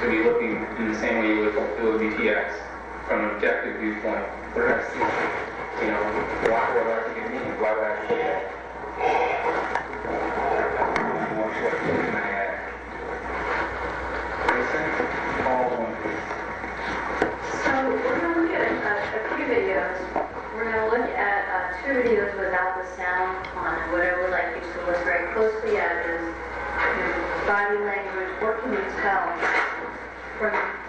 to be looking in the same way you would do a BTX from an objective viewpoint. Is, you know, why would I means? Why would I. So we're going to look at a, few videos. We're going to look at uh, two videos without the sound on. What I would like you to look very closely at is body language. What can you tell from